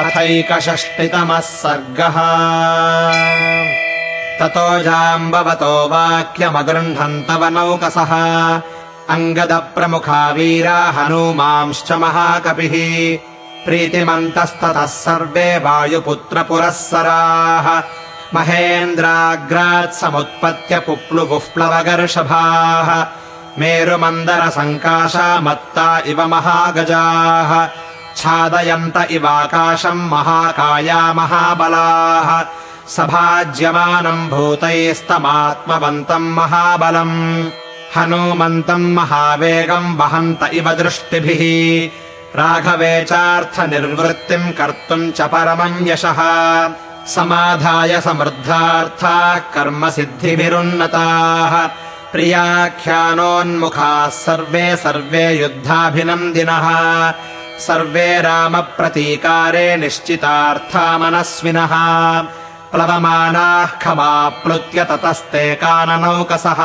अथैकषष्टितमः सर्गः। ततो जाम्बवतो वाक्यमगृह्णन्तव नौकसः। अङ्गदप्रमुखा वीरा हनूमांश्च महाकपिः। प्रीतिमन्तस्ततः सर्वे वायुपुत्रपुरःसराः महेन्द्राग्रात् समुत्पत्य पुप्लुपुप्लवगर्षभाः मेरुमन्दरसङ्काशा मत्ता इव महागजाः छादयन्त इवाकाशम् महाकाया महाबलाः। सभाज्यमानम् भूतैस्तमात्मवन्तम् महाबलम्। हनूमन्तम् महावेगम् वहन्त इव दृष्टिभिः। राघवे चार्थनिर्वृत्तिम् कर्तुम् च परमम् यशः समाधाय समृद्धार्थाः कर्मसिद्धिभिरुन्नताः प्रियाख्यानोन्मुखाः सर्वे सर्वे युद्धाभिनन्दिनः सर्वे रामप्रतीकारे निश्चितार्था मनस्विनः प्लवमानाः खमाप्लुत्य ततस्ते काननौकसः।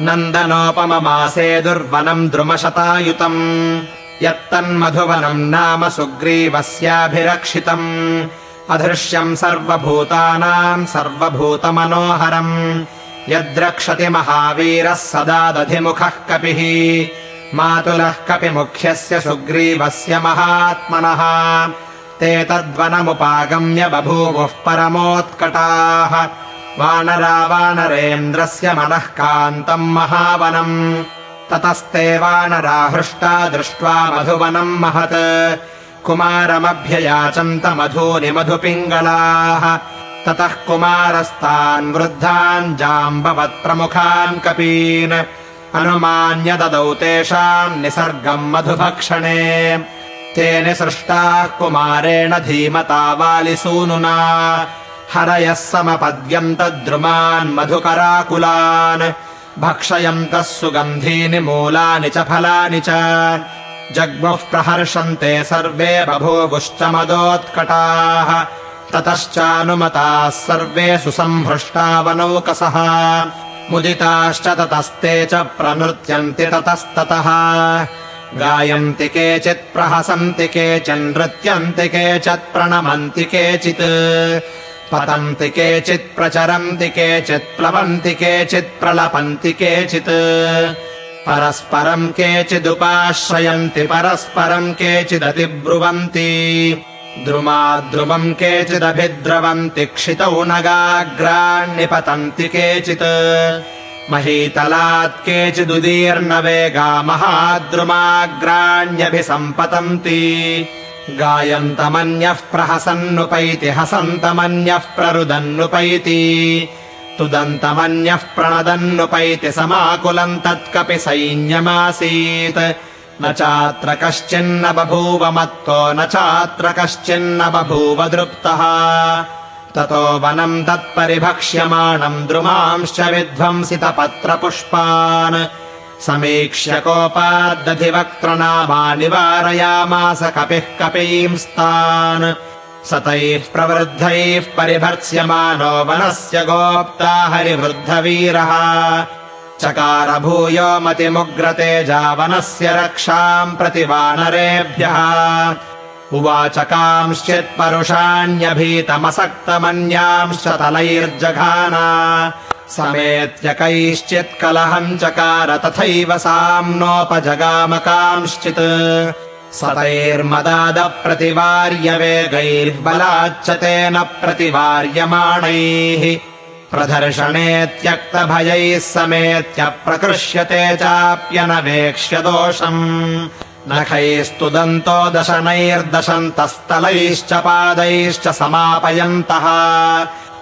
नन्दनोपममासे दुर्वनम् द्रुमशतायुतम्। यत्तन्मधुवनम् नाम सुग्रीवस्याभिरक्षितम्। अधृश्यम् सर्वभूतानाम् सर्वभूतमनोहरम्। यद्रक्षति महावीरः सदा दधिमुखः कपिः मातुलः कपिमुख्यस्य सुग्रीवस्य महात्मनः। ते तद्वनमुपागम्य बभूवुः परमोत्कटाः। वानरा वानरेन्द्रस्य मनः कान्तम् महावनम्। ततस्ते वानरा हृष्टा दृष्ट्वा मधुवनम् महत्। कुमारमभ्ययाचन्त मधूनि मधुपिङ्गलाः। ततः कुमारस्तान् वृद्धान् जाम्बवत्प्रमुखान् कपीन् अनुमान्य ददौ तेषाम् निसर्गम् मधुभक्षणे। ते निसृष्टाः कुमारेण धीमता वालिसूनुना। हरयः समपद्यन्तद्रुमान् मधुकराकुलान्। भक्षयन्तः सुगन्धीनि मूलानि च फलानि च। जग्मुः प्रहर्षन्ते सर्वे बभूवुश्च मदोत्कटाः। ततश्चानुमताः सर्वे सुसम्भृष्टावनौकसः मुदिताश्च ततस्ते च प्रनृत्यन्ति ततस्ततः। गायन्ति केचित् प्रहसन्ति केचिन्नृत्यन्ति केचित् प्रणमन्ति केचित्। पतन्ति केचित् प्रचरन्ति केचित् प्लवन्ति केचित् प्रलपन्ति केचित्। परस्परम् केचिदुपाश्रयन्ति परस्परम् केचिदतिब्रुवन्ति द्रुमाद्रुमम् केचिदभिद्रवन्ति क्षितौ नगाग्राण्निपतन्ति केचित्। महीतलात् केचिदुदीर्णवेगा महाद्रुमाग्राण्यभिसम्पतन्ति। गायन्तमन्यः प्रहसन्नुपैति हसन्तमन्यः प्ररुदन्नुपैति। तुदन्तमन्यः प्रणदन्नुपैति समाकुलम् तत्कपि सैन्यमासीत् न चात्र कश्चिन्न बभूव मत्तो न चात्र कश्चिन्न बभूव दृप्तः ततो वनम् तत्परिभक्ष्यमाणम् द्रुमांश्च विध्वंसितपत्रपुष्पान्। समीक्ष्य कोपाद्दधिवक्त्रनामा निवारयामास कपिः कपींस्तान् स तैः प्रवृद्धैः परिभर्त्स्यमानो वनस्य गोप्ता हरिवृद्धवीरः चकार भूयो मतिमुग्रतेजा वनस्य रक्षाम् प्रति वानरेभ्यः। उवाचकांश्चित्परुषाण्यभीतमसक्तमन्यांश्च तलैर्जघाना। समेत्य कैश्चित् कलहम् चकार तथैव साम्नोपजगामकांश्चित्। सतैर्मदादप्रतिवार्य वेगैर्बलाच्च तेन प्रतिवार्यमाणैः प्रदर्शने त्यक्तभयैः समेत्य प्रकृष्यते चाप्यनवेक्ष्य दोषम्। नखैस्तुदन्तो दशनैर्दशन्तस्थलैश्च पादैश्च समापयन्तः।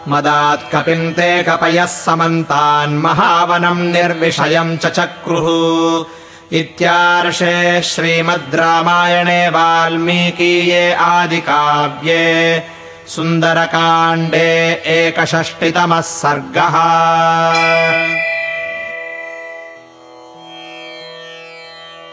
मदात् कपिन्ते कपयः समन्तान् महावनम् निर्विषयम् च चक्रुः। इत्यार्षे श्रीमद् रामायणे वाल्मीकीये आदिकाव्ये सुन्दरकाण्डे एकषष्टितमः सर्गः